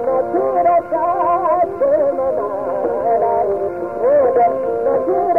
Oh, छा मधुर